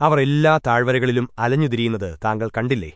അവർ എല്ലാ താഴ്വരകളിലും അലഞ്ഞുതിരിയുന്നത് താങ്കൾ കണ്ടില്ലേ?